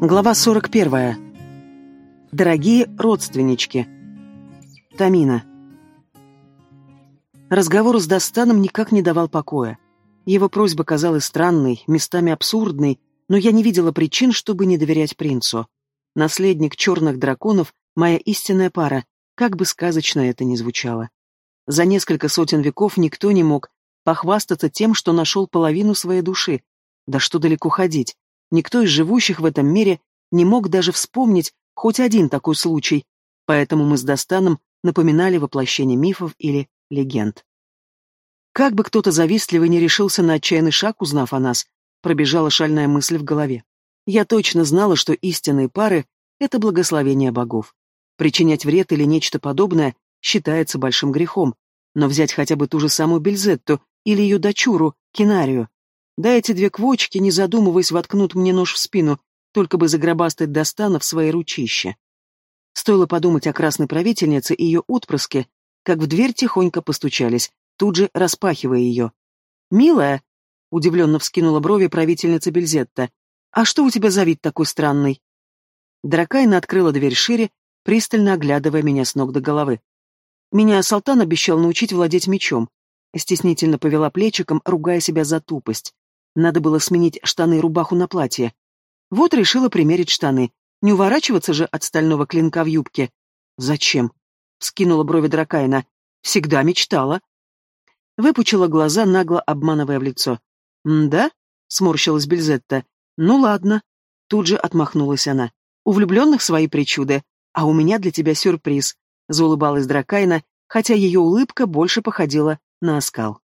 Глава 41. Дорогие родственнички. Тамина. Разговор с Достаном никак не давал покоя. Его просьба казалась странной, местами абсурдной, но я не видела причин, чтобы не доверять принцу. Наследник черных драконов — моя истинная пара, как бы сказочно это ни звучало. За несколько сотен веков никто не мог похвастаться тем, что нашел половину своей души. Да что далеко ходить. Никто из живущих в этом мире не мог даже вспомнить хоть один такой случай, поэтому мы с Достаном напоминали воплощение мифов или легенд. Как бы кто-то завистливый не решился на отчаянный шаг, узнав о нас, пробежала шальная мысль в голове. Я точно знала, что истинные пары — это благословение богов. Причинять вред или нечто подобное считается большим грехом, но взять хотя бы ту же самую Бельзетту или ее дочуру, Кинарию, да эти две квочки, не задумываясь, воткнут мне нож в спину, только бы загробастать Достана в свои ручище. Стоило подумать о красной правительнице и ее отпрыске, как в дверь тихонько постучались, тут же распахивая ее. «Милая!» — удивленно вскинула брови правительница Бельзетта. «А что у тебя за вид такой странный?» Дракайна открыла дверь шире, пристально оглядывая меня с ног до головы. Меня Салтан обещал научить владеть мечом. Стеснительно повела плечиком, ругая себя за тупость. Надо было сменить штаны и рубаху на платье. Вот решила примерить штаны. Не уворачиваться же от стального клинка в юбке. Зачем? Скинула брови Дракайна. Всегда мечтала. Выпучила глаза, нагло обманывая в лицо. «Да?» — сморщилась Бельзетта. «Ну ладно». Тут же отмахнулась она. «У влюбленных свои причуды, а у меня для тебя сюрприз», — заулыбалась Дракайна, хотя ее улыбка больше походила на оскал.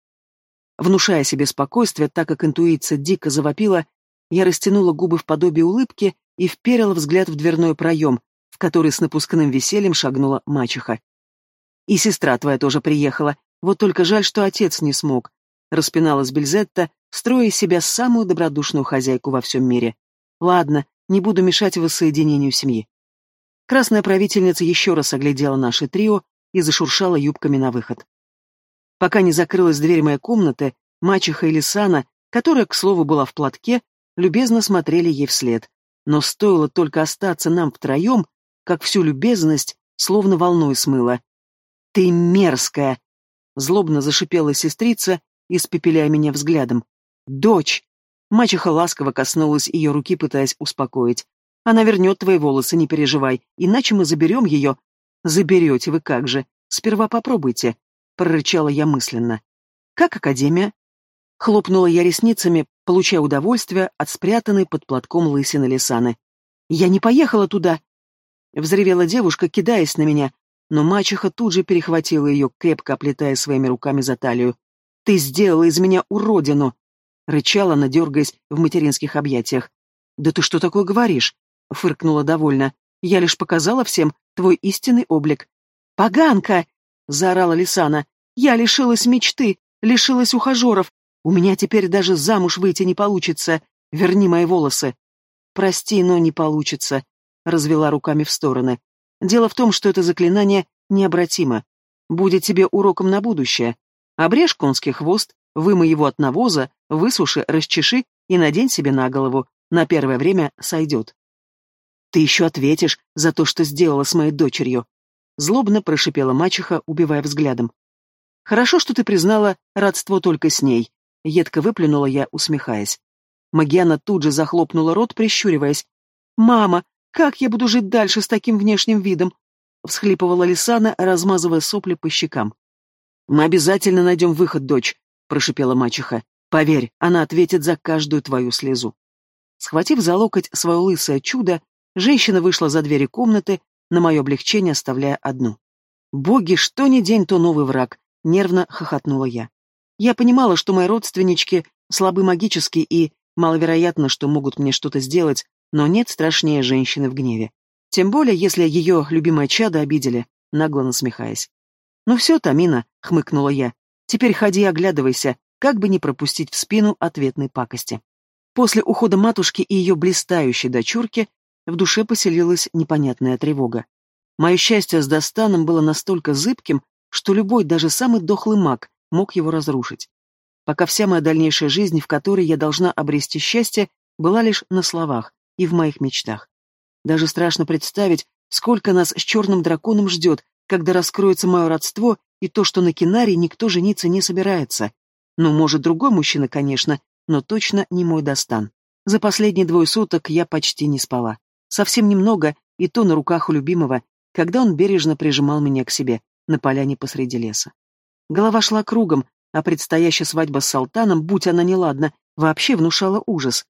Внушая себе спокойствие, так как интуиция дико завопила, я растянула губы в подобие улыбки и вперила взгляд в дверной проем, в который с напускным весельем шагнула мачеха. «И сестра твоя тоже приехала, вот только жаль, что отец не смог», — распиналась Бельзетта, строя из себя самую добродушную хозяйку во всем мире. «Ладно, не буду мешать воссоединению семьи». Красная правительница еще раз оглядела наше трио и зашуршала юбками на выход. Пока не закрылась дверь моей комнаты, мачеха и Лисана, которая, к слову, была в платке, любезно смотрели ей вслед. Но стоило только остаться нам втроем, как всю любезность словно волной смыло. «Ты мерзкая!» — злобно зашипела сестрица, испепеляя меня взглядом. «Дочь!» Мачеха ласково коснулась ее руки, пытаясь успокоить. «Она вернет твои волосы, не переживай, иначе мы заберем ее». «Заберете вы как же. Сперва попробуйте прорычала я мысленно. Как академия? Хлопнула я ресницами, получая удовольствие от спрятанной под платком лысины Лисаны. Я не поехала туда! Взревела девушка, кидаясь на меня, но мачеха тут же перехватила ее, крепко оплетая своими руками за талию. «Ты сделала из меня уродину!» — рычала она, дергаясь в материнских объятиях. «Да ты что такое говоришь?» — фыркнула довольно. «Я лишь показала всем твой истинный облик». «Поганка!» — заорала Лисана. «Я лишилась мечты, лишилась ухажеров. У меня теперь даже замуж выйти не получится. Верни мои волосы». «Прости, но не получится», — развела руками в стороны. «Дело в том, что это заклинание необратимо. Будет тебе уроком на будущее. Обрежь конский хвост, вымой его от навоза, высуши, расчеши и надень себе на голову. На первое время сойдет». «Ты еще ответишь за то, что сделала с моей дочерью», Злобно прошипела мачеха, убивая взглядом. «Хорошо, что ты признала родство только с ней», — едко выплюнула я, усмехаясь. Магиана тут же захлопнула рот, прищуриваясь. «Мама, как я буду жить дальше с таким внешним видом?» — всхлипывала Лисана, размазывая сопли по щекам. «Мы обязательно найдем выход, дочь», — прошипела мачеха. «Поверь, она ответит за каждую твою слезу». Схватив за локоть свое лысое чудо, женщина вышла за двери комнаты, на мое облегчение оставляя одну. «Боги, что ни день, то новый враг!» — нервно хохотнула я. Я понимала, что мои родственнички слабы магически и маловероятно, что могут мне что-то сделать, но нет страшнее женщины в гневе. Тем более, если ее любимое чадо обидели, нагло насмехаясь. «Ну все, Тамина», — хмыкнула я, — «теперь ходи и оглядывайся, как бы не пропустить в спину ответной пакости». После ухода матушки и ее блистающей дочурки в душе поселилась непонятная тревога. Мое счастье с Достаном было настолько зыбким, что любой, даже самый дохлый маг, мог его разрушить. Пока вся моя дальнейшая жизнь, в которой я должна обрести счастье, была лишь на словах, и в моих мечтах. Даже страшно представить, сколько нас с черным драконом ждет, когда раскроется мое родство и то, что на Кинаре никто жениться не собирается. Ну, может, другой мужчина, конечно, но точно не мой Достан. За последние двое суток я почти не спала. Совсем немного, и то на руках у любимого, когда он бережно прижимал меня к себе на поляне посреди леса. Голова шла кругом, а предстоящая свадьба с Салтаном, будь она неладна, вообще внушала ужас.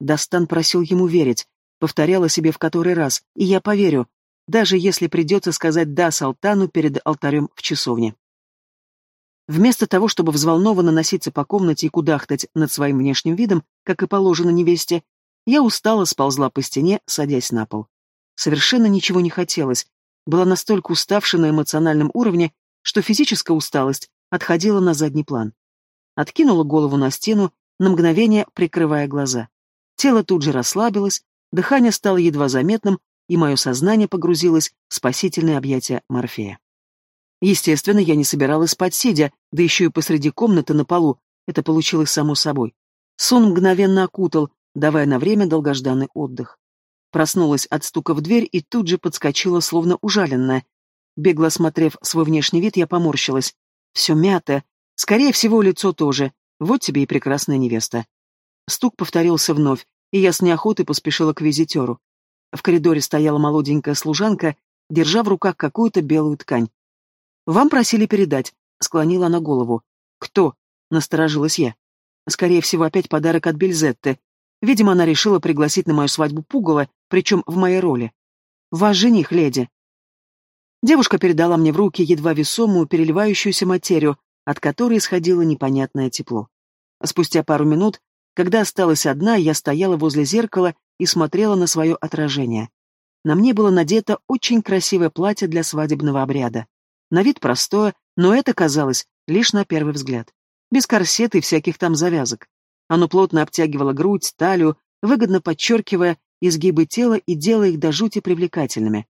Достан просил ему верить, повторяла себе в который раз, и я поверю, даже если придется сказать «да» Салтану перед алтарем в часовне. Вместо того, чтобы взволнованно носиться по комнате и кудахтать над своим внешним видом, как и положено невесте, я устало сползла по стене, садясь на пол. Совершенно ничего не хотелось, была настолько уставшая на эмоциональном уровне, что физическая усталость отходила на задний план. Откинула голову на стену, на мгновение прикрывая глаза. Тело тут же расслабилось, дыхание стало едва заметным, и мое сознание погрузилось в спасительное объятие Морфея. Естественно, я не собиралась спать сидя, да еще и посреди комнаты на полу, это получилось само собой. Сон мгновенно окутал, давая на время долгожданный отдых. Проснулась от стука в дверь и тут же подскочила, словно ужаленная. Бегло осмотрев свой внешний вид, я поморщилась. Все мятое. Скорее всего, лицо тоже. Вот тебе и прекрасная невеста. Стук повторился вновь, и я с неохотой поспешила к визитеру. В коридоре стояла молоденькая служанка, держа в руках какую-то белую ткань. «Вам просили передать», — склонила она голову. «Кто?» — насторожилась я. «Скорее всего, опять подарок от Бельзетты. Видимо, она решила пригласить на мою свадьбу пугало, причем в моей роли. Ваш жених, леди». Девушка передала мне в руки едва весомую, переливающуюся материю, от которой исходило непонятное тепло. Спустя пару минут, когда осталась одна, я стояла возле зеркала и смотрела на свое отражение. На мне было надето очень красивое платье для свадебного обряда. На вид простое, но это казалось лишь на первый взгляд. Без корсета и всяких там завязок. Оно плотно обтягивало грудь, талию, выгодно подчеркивая изгибы тела и делая их до жути привлекательными.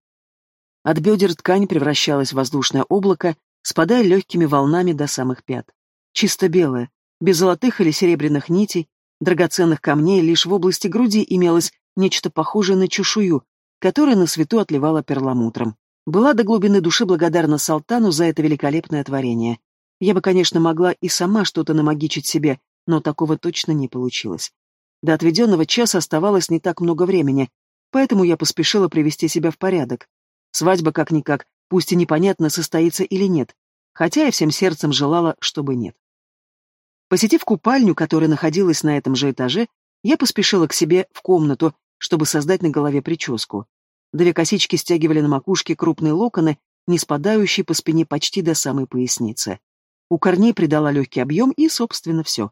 От бедер ткань превращалась в воздушное облако, спадая легкими волнами до самых пят. Чисто белое, без золотых или серебряных нитей, драгоценных камней, лишь в области груди имелось нечто похожее на чешую, которая на свету отливала перламутром. Была до глубины души благодарна Салтану за это великолепное творение. Я бы, конечно, могла и сама что-то намагичить себе, но такого точно не получилось. До отведенного часа оставалось не так много времени, поэтому я поспешила привести себя в порядок. Свадьба как-никак, пусть и непонятно, состоится или нет, хотя я всем сердцем желала, чтобы нет. Посетив купальню, которая находилась на этом же этаже, я поспешила к себе в комнату, чтобы создать на голове прическу. Две косички стягивали на макушке крупные локоны, не спадающие по спине почти до самой поясницы. У корней придала легкий объем и, собственно, все.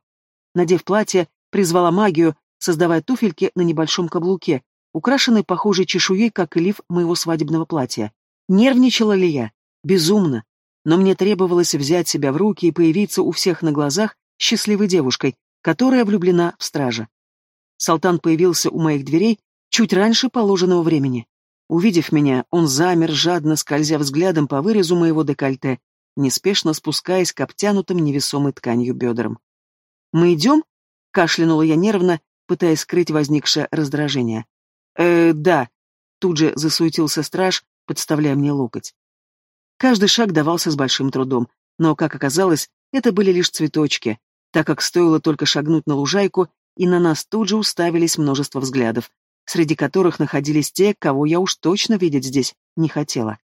Надев платье, призвала магию, создавая туфельки на небольшом каблуке, украшенные похожей чешуей, как и лиф моего свадебного платья. Нервничала ли я? Безумно. Но мне требовалось взять себя в руки и появиться у всех на глазах счастливой девушкой, которая влюблена в стража. Салтан появился у моих дверей чуть раньше положенного времени. Увидев меня, он замер, жадно скользя взглядом по вырезу моего декольте, неспешно спускаясь к обтянутым невесомой тканью бедрам. «Мы идем?» — кашлянула я нервно, пытаясь скрыть возникшее раздражение. «Э, да», — тут же засуетился страж, подставляя мне локоть. Каждый шаг давался с большим трудом, но, как оказалось, это были лишь цветочки, так как стоило только шагнуть на лужайку, и на нас тут же уставились множество взглядов, среди которых находились те, кого я уж точно видеть здесь не хотела.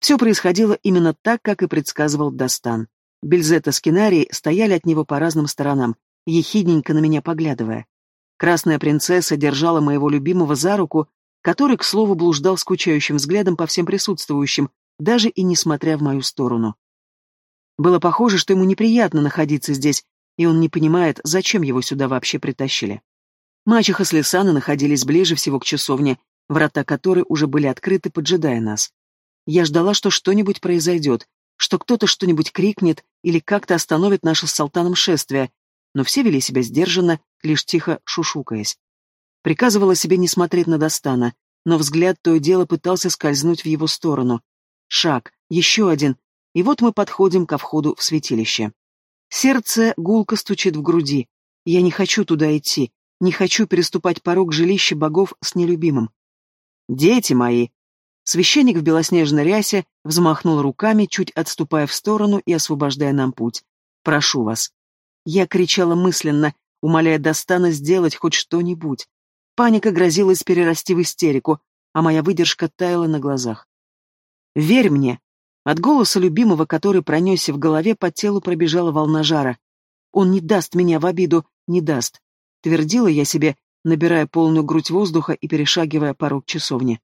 Все происходило именно так, как и предсказывал Дастан. Бельзета с Кинарией стояли от него по разным сторонам, ехидненько на меня поглядывая. Красная принцесса держала моего любимого за руку, который, к слову, блуждал скучающим взглядом по всем присутствующим, даже и не смотря в мою сторону. Было похоже, что ему неприятно находиться здесь, и он не понимает, зачем его сюда вообще притащили. Мачеха с Лисана находились ближе всего к часовне, врата которой уже были открыты, поджидая нас. Я ждала, что что-нибудь произойдет, что кто-то что-нибудь крикнет или как-то остановит наше с Салтаном шествие, но все вели себя сдержанно, лишь тихо шушукаясь. Приказывала себе не смотреть на Достана, но взгляд то и дело пытался скользнуть в его сторону. Шаг, еще один, и вот мы подходим ко входу в святилище. Сердце гулко стучит в груди. Я не хочу туда идти, Не хочу переступать порог жилища богов с нелюбимым. «Дети мои!» Священник в белоснежной рясе взмахнул руками, чуть отступая в сторону и освобождая нам путь. «Прошу вас». Я кричала мысленно, умоляя Достана сделать хоть что-нибудь. Паника грозилась перерасти в истерику, а моя выдержка таяла на глазах. «Верь мне!» От голоса любимого, который пронесся в голове, по телу пробежала волна жара. «Он не даст меня в обиду, не даст», — твердила я себе, набирая полную грудь воздуха и перешагивая порог часовни.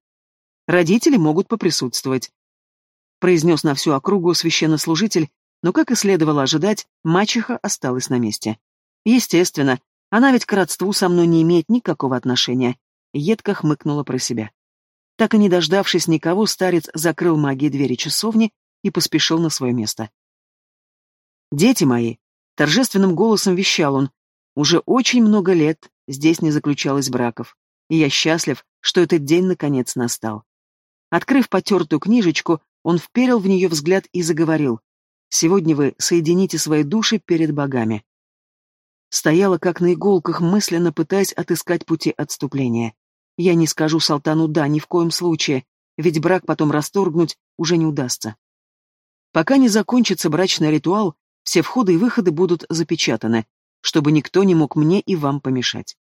«Родители могут поприсутствовать», — произнес на всю округу священнослужитель, но, как и следовало ожидать, мачеха осталась на месте. Естественно, она ведь к родству со мной не имеет никакого отношения. Едко хмыкнула про себя. Так и не дождавшись никого, старец закрыл магией двери часовни и поспешил на свое место. «Дети мои!» — торжественным голосом вещал он. «Уже очень много лет здесь не заключалось браков, и я счастлив, что этот день наконец настал». Открыв потертую книжечку, он вперил в нее взгляд и заговорил. «Сегодня вы соедините свои души перед богами». Стояла как на иголках, мысленно пытаясь отыскать пути отступления. Я не скажу Салтану «да» ни в коем случае, ведь брак потом расторгнуть уже не удастся. Пока не закончится брачный ритуал, все входы и выходы будут запечатаны, чтобы никто не мог мне и вам помешать.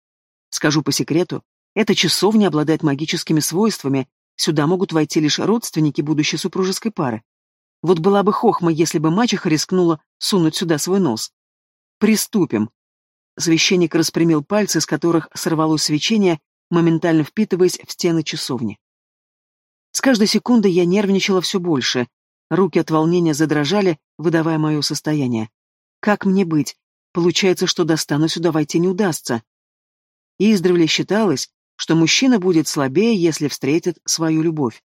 Скажу по секрету, эта часовня обладает магическими свойствами, сюда могут войти лишь родственники будущей супружеской пары. Вот была бы хохма, если бы мачеха рискнула сунуть сюда свой нос. Приступим. Священник распрямил пальцы, с которых сорвалось свечение, моментально впитываясь в стены часовни. С каждой секундой я нервничала все больше. Руки от волнения задрожали, выдавая мое состояние. Как мне быть? Получается, что достану сюда войти не удастся. Издревле считалось, что мужчина будет слабее, если встретит свою любовь,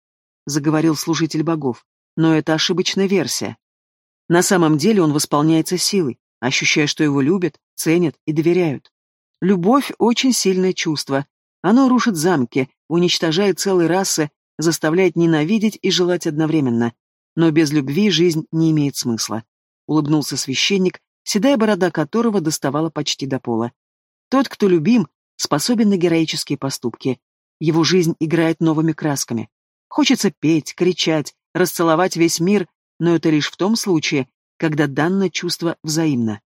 заговорил служитель богов. Но это ошибочная версия. На самом деле он восполняется силой, ощущая, что его любят, ценят и доверяют. Любовь — очень сильное чувство, оно рушит замки, уничтожает целые расы, заставляет ненавидеть и желать одновременно. Но без любви жизнь не имеет смысла. Улыбнулся священник, седая борода которого доставала почти до пола. Тот, кто любим, способен на героические поступки. Его жизнь играет новыми красками. Хочется петь, кричать, расцеловать весь мир, но это лишь в том случае, когда данное чувство взаимно.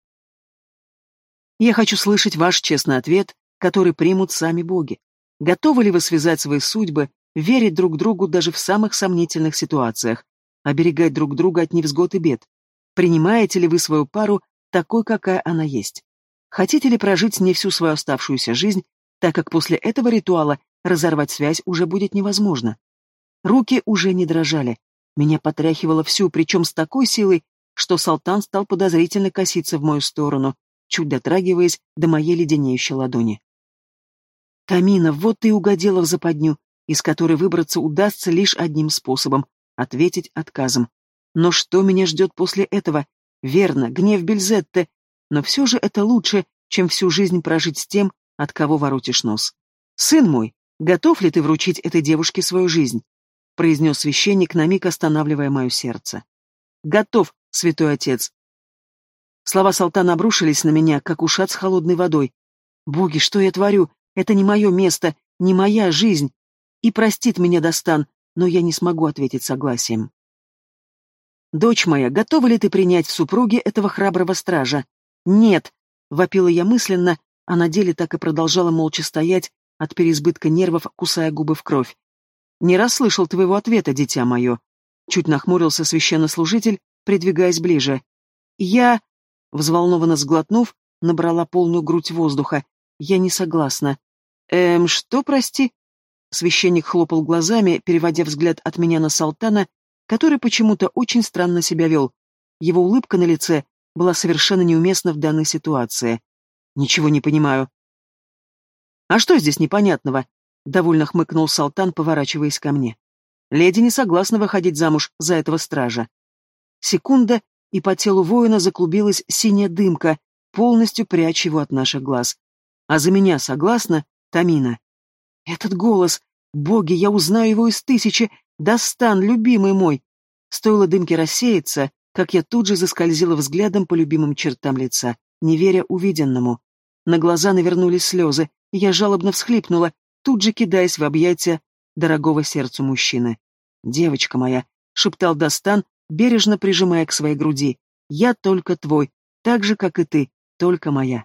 Я хочу слышать ваш честный ответ который примут сами боги. Готовы ли вы связать свои судьбы, верить друг другу даже в самых сомнительных ситуациях, оберегать друг друга от невзгод и бед? Принимаете ли вы свою пару такой, какая она есть? Хотите ли прожить с ней всю свою оставшуюся жизнь, так как после этого ритуала разорвать связь уже будет невозможно? Руки уже не дрожали. Меня потряхивало всю, причем с такой силой, что Салтан стал подозрительно коситься в мою сторону, чуть дотрагиваясь до моей леденеющей ладони. Камина, вот ты и угодила в западню, из которой выбраться удастся лишь одним способом — ответить отказом. Но что меня ждет после этого? Верно, гнев Бельзетте, но все же это лучше, чем всю жизнь прожить с тем, от кого воротишь нос. «Сын мой, готов ли ты вручить этой девушке свою жизнь?» — произнес священник, на миг останавливая мое сердце. «Готов, святой отец». Слова Салтана обрушились на меня, как ушат с холодной водой. «Боги, что я творю? Это не мое место, не моя жизнь. И простит меня Достан, но я не смогу ответить согласием. «Дочь моя, готова ли ты принять в супруге этого храброго стража?» «Нет», — вопила я мысленно, а на деле так и продолжала молча стоять, от переизбытка нервов, кусая губы в кровь. «Не расслышал твоего ответа, дитя мое», — чуть нахмурился священнослужитель, придвигаясь ближе. «Я...» — взволнованно сглотнув, набрала полную грудь воздуха. Я не согласна. Эм, что, прости? Священник хлопал глазами, переводя взгляд от меня на Салтана, который почему-то очень странно себя вел. Его улыбка на лице была совершенно неуместна в данной ситуации. Ничего не понимаю. А что здесь непонятного? Довольно хмыкнул Салтан, поворачиваясь ко мне. Леди не согласна выходить замуж за этого стража. Секунда, и по телу воина заклубилась синяя дымка, полностью пряча его от наших глаз. А за меня согласна, Тамина? Этот голос! Боги, я узнаю его из тысячи! Достан, любимый мой! Стоило дымке рассеяться, как я тут же заскользила взглядом по любимым чертам лица, не веря увиденному. На глаза навернулись слезы, Я жалобно всхлипнула, тут же кидаясь в объятия дорогого сердцу мужчины. «Девочка моя», — шептал Дастан, бережно прижимая к своей груди, — «я только твой, так же, как и ты, только моя».